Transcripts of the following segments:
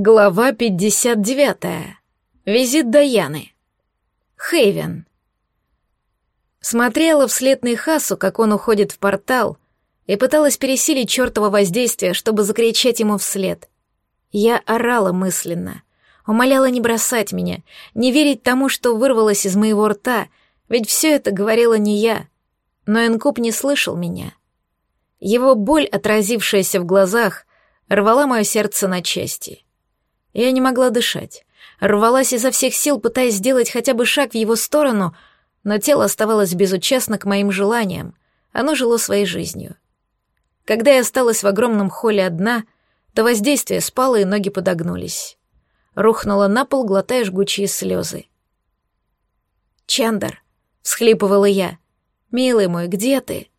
Глава 59. Визит Даяны. Хейвен. Смотрела вслед Нейхасу, как он уходит в портал, и пыталась пересилить чертово воздействие, чтобы закричать ему вслед. Я орала мысленно, умоляла не бросать меня, не верить тому, что вырвалось из моего рта, ведь все это говорила не я. Но Энкуб не слышал меня. Его боль, отразившаяся в глазах, рвала мое сердце на части — я не могла дышать. Рвалась изо всех сил, пытаясь сделать хотя бы шаг в его сторону, но тело оставалось безучастно к моим желаниям. Оно жило своей жизнью. Когда я осталась в огромном холле одна, то воздействие спало, и ноги подогнулись. Рухнула на пол, глотая жгучие слезы. «Чандар», — всхлипывала я, — «милый мой, где ты?»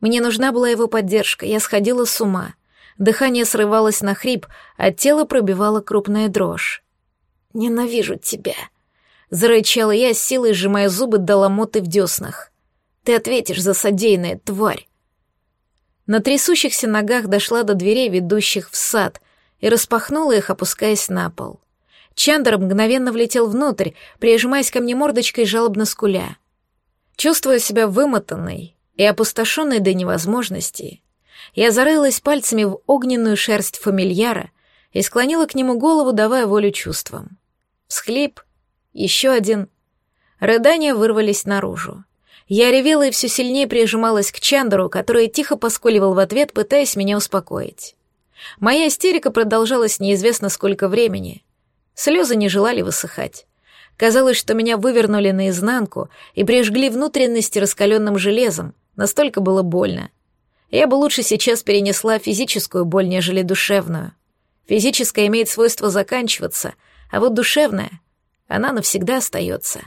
Мне нужна была его поддержка, я сходила с ума — Дыхание срывалось на хрип, а тело пробивало крупная дрожь. «Ненавижу тебя!» — зарычала я, силой сжимая зубы до ломоты в деснах. «Ты ответишь за содеянное, тварь!» На трясущихся ногах дошла до дверей, ведущих в сад, и распахнула их, опускаясь на пол. Чандр мгновенно влетел внутрь, прижимаясь ко мне мордочкой жалобно скуля. Чувствуя себя вымотанной и опустошенной до невозможности, я зарылась пальцами в огненную шерсть фамильяра и склонила к нему голову, давая волю чувствам. Всхлип, еще один. Рыдания вырвались наружу. Я ревела и все сильнее прижималась к Чандеру, который тихо поскуливал в ответ, пытаясь меня успокоить. Моя истерика продолжалась неизвестно сколько времени. Слезы не желали высыхать. Казалось, что меня вывернули наизнанку и прижгли внутренности раскаленным железом, настолько было больно. Я бы лучше сейчас перенесла физическую боль, нежели душевную. Физическая имеет свойство заканчиваться, а вот душевная, она навсегда остается.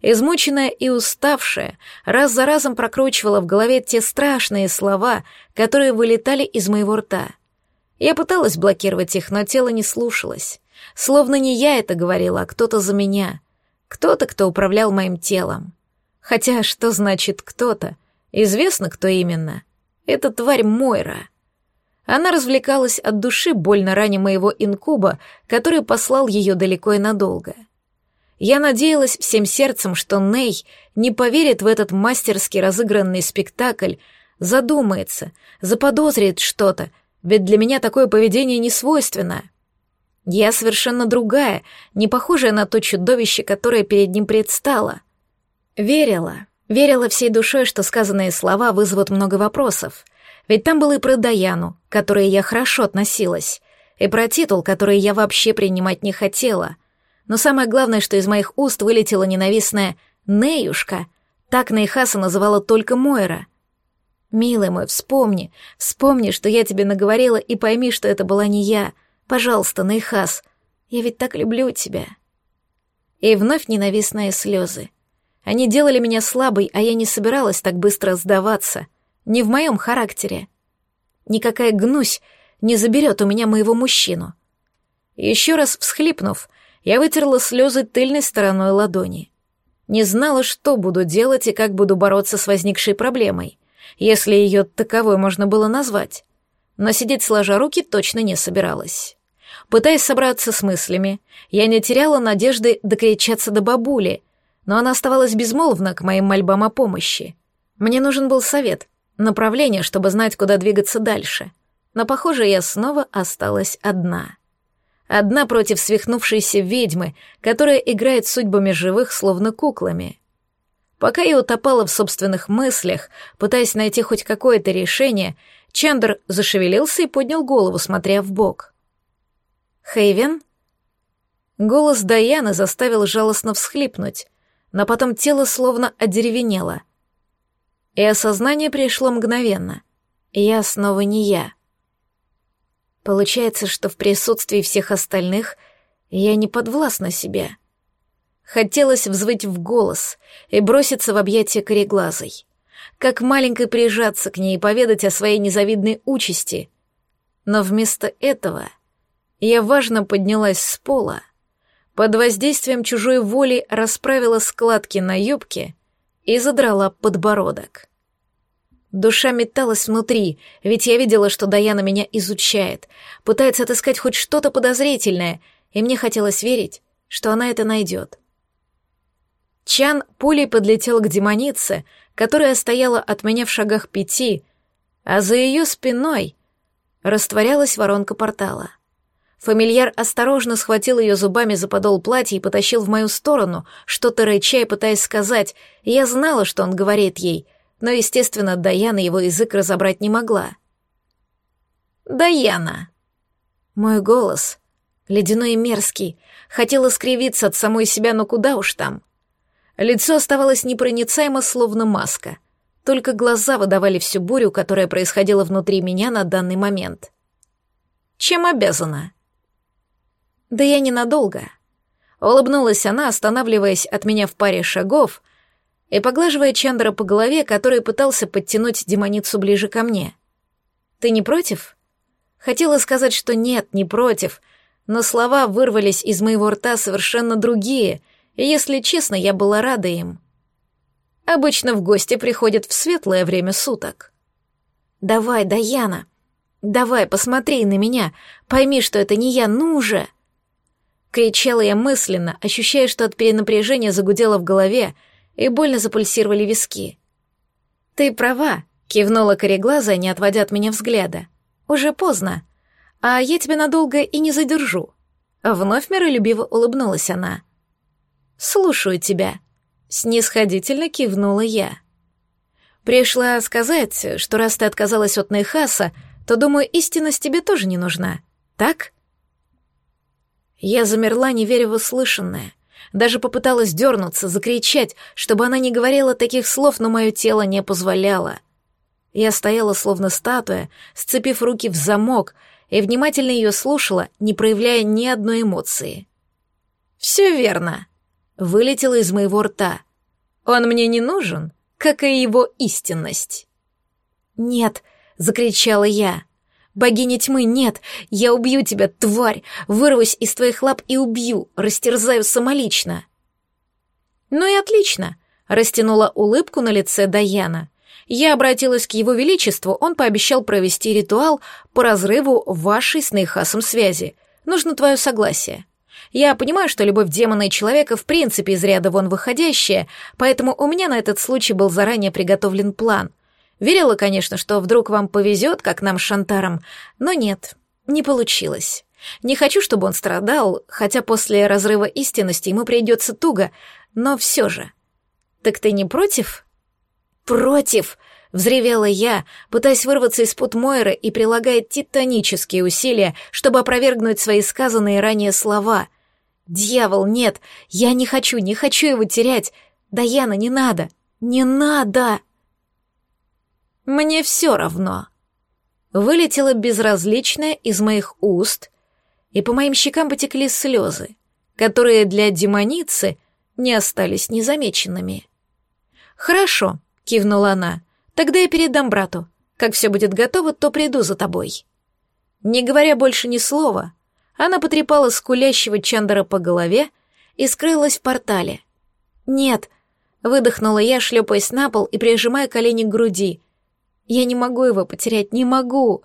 Измученная и уставшая, раз за разом прокручивала в голове те страшные слова, которые вылетали из моего рта. Я пыталась блокировать их, но тело не слушалось. Словно не я это говорила, а кто-то за меня. Кто-то, кто управлял моим телом. Хотя что значит «кто-то»? Известно, кто именно. Эта тварь Мойра. Она развлекалась от души, больно раня моего инкуба, который послал ее далеко и надолго. Я надеялась всем сердцем, что Ней не поверит в этот мастерски разыгранный спектакль, задумается, заподозрит что-то, ведь для меня такое поведение не свойственно. Я совершенно другая, не похожая на то чудовище, которое перед ним предстало. Верила, Верила всей душой, что сказанные слова вызовут много вопросов. Ведь там было и про Даяну, к которой я хорошо относилась, и про титул, который я вообще принимать не хотела. Но самое главное, что из моих уст вылетела ненавистная «Неюшка». Так Нейхаса называла только Мойра. «Милый мой, вспомни, вспомни, что я тебе наговорила, и пойми, что это была не я. Пожалуйста, Нейхас, я ведь так люблю тебя». И вновь ненавистные слезы. Они делали меня слабой, а я не собиралась так быстро сдаваться. Не в моем характере. Никакая гнусь не заберет у меня моего мужчину. Еще раз всхлипнув, я вытерла слезы тыльной стороной ладони. Не знала, что буду делать и как буду бороться с возникшей проблемой, если ее таковой можно было назвать. Но сидеть сложа руки точно не собиралась. Пытаясь собраться с мыслями, я не теряла надежды докричаться до бабули, но она оставалась безмолвна к моим мольбам о помощи. Мне нужен был совет, направление, чтобы знать, куда двигаться дальше. Но, похоже, я снова осталась одна. Одна против свихнувшейся ведьмы, которая играет судьбами живых, словно куклами. Пока я утопала в собственных мыслях, пытаясь найти хоть какое-то решение, Чандр зашевелился и поднял голову, смотря в бок. «Хейвен?» Голос Даяны заставил жалостно всхлипнуть, но потом тело словно одеревенело. И осознание пришло мгновенно. Я снова не я. Получается, что в присутствии всех остальных я не подвластна себе. Хотелось взвыть в голос и броситься в объятия кореглазой. Как маленькой прижаться к ней и поведать о своей незавидной участи. Но вместо этого я важно поднялась с пола под воздействием чужой воли расправила складки на юбке и задрала подбородок. Душа металась внутри, ведь я видела, что Даяна меня изучает, пытается отыскать хоть что-то подозрительное, и мне хотелось верить, что она это найдет. Чан пулей подлетел к демонице, которая стояла от меня в шагах пяти, а за ее спиной растворялась воронка портала. Фамильяр осторожно схватил ее зубами за подол платья и потащил в мою сторону, что-то рыча и пытаясь сказать, я знала, что он говорит ей, но, естественно, Даяна его язык разобрать не могла. «Даяна!» Мой голос, ледяной и мерзкий, хотел искривиться от самой себя, но куда уж там. Лицо оставалось непроницаемо, словно маска. Только глаза выдавали всю бурю, которая происходила внутри меня на данный момент. «Чем обязана?» «Да я ненадолго». Улыбнулась она, останавливаясь от меня в паре шагов и поглаживая Чандра по голове, который пытался подтянуть демоницу ближе ко мне. «Ты не против?» Хотела сказать, что нет, не против, но слова вырвались из моего рта совершенно другие — и, если честно, я была рада им. Обычно в гости приходят в светлое время суток. «Давай, Даяна, давай, посмотри на меня, пойми, что это не я, ну же!» Кричала я мысленно, ощущая, что от перенапряжения загудело в голове и больно запульсировали виски. «Ты права», — кивнула кореглаза, не отводя от меня взгляда. «Уже поздно. А я тебя надолго и не задержу». Вновь миролюбиво улыбнулась она. «Слушаю тебя», — снисходительно кивнула я. «Пришла сказать, что раз ты отказалась от Нейхаса, то, думаю, истинность тебе тоже не нужна, так?» Я замерла, не веря в услышанное. Даже попыталась дернуться, закричать, чтобы она не говорила таких слов, но мое тело не позволяло. Я стояла словно статуя, сцепив руки в замок, и внимательно ее слушала, не проявляя ни одной эмоции. «Все верно», вылетело из моего рта. Он мне не нужен, как и его истинность. «Нет!» — закричала я. «Богиня тьмы, нет! Я убью тебя, тварь! Вырвусь из твоих лап и убью, растерзаю самолично!» «Ну и отлично!» — растянула улыбку на лице Даяна. Я обратилась к его величеству, он пообещал провести ритуал по разрыву вашей с Нейхасом связи. Нужно твое согласие. Я понимаю, что любовь демона и человека в принципе из ряда вон выходящая, поэтому у меня на этот случай был заранее приготовлен план. Верила, конечно, что вдруг вам повезет, как нам с Шантаром, но нет, не получилось. Не хочу, чтобы он страдал, хотя после разрыва истинности ему придется туго, но все же. Так ты не против? Против! Взревела я, пытаясь вырваться из-под Мойры и прилагая титанические усилия, чтобы опровергнуть свои сказанные ранее слова. «Дьявол, нет! Я не хочу, не хочу его терять! Даяна, не надо! Не надо!» «Мне все равно!» Вылетело безразличное из моих уст, и по моим щекам потекли слезы, которые для демоницы не остались незамеченными. «Хорошо», — кивнула она, — «тогда я передам брату. Как все будет готово, то приду за тобой». Не говоря больше ни слова, она потрепала скулящего Чандера по голове и скрылась в портале. «Нет», — выдохнула я, шлепаясь на пол и прижимая колени к груди. «Я не могу его потерять, не могу!»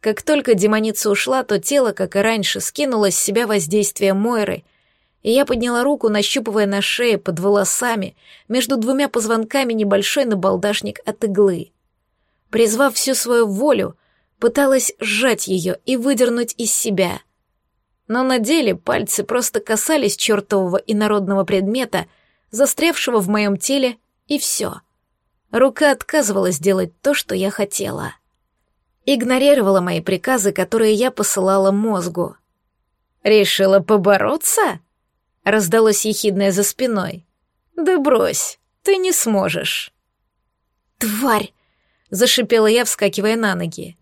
Как только демоница ушла, то тело, как и раньше, скинуло с себя воздействие Мойры, и я подняла руку, нащупывая на шее под волосами между двумя позвонками небольшой набалдашник от иглы. Призвав всю свою волю, пыталась сжать ее и выдернуть из себя. Но на деле пальцы просто касались чертового инородного предмета, застрявшего в моем теле, и все. Рука отказывалась делать то, что я хотела. Игнорировала мои приказы, которые я посылала мозгу. «Решила побороться?» — раздалось ехидное за спиной. «Да брось, ты не сможешь». «Тварь!» — зашипела я, вскакивая на ноги.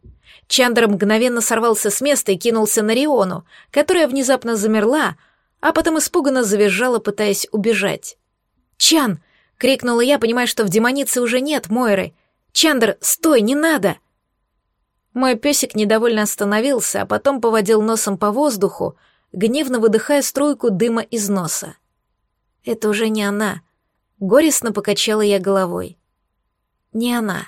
Чандра мгновенно сорвался с места и кинулся на Риону, которая внезапно замерла, а потом испуганно завизжала, пытаясь убежать. «Чан!» — крикнула я, понимая, что в демонице уже нет Мойры. «Чандр, стой, не надо!» Мой песик недовольно остановился, а потом поводил носом по воздуху, гневно выдыхая струйку дыма из носа. «Это уже не она», — горестно покачала я головой. не она.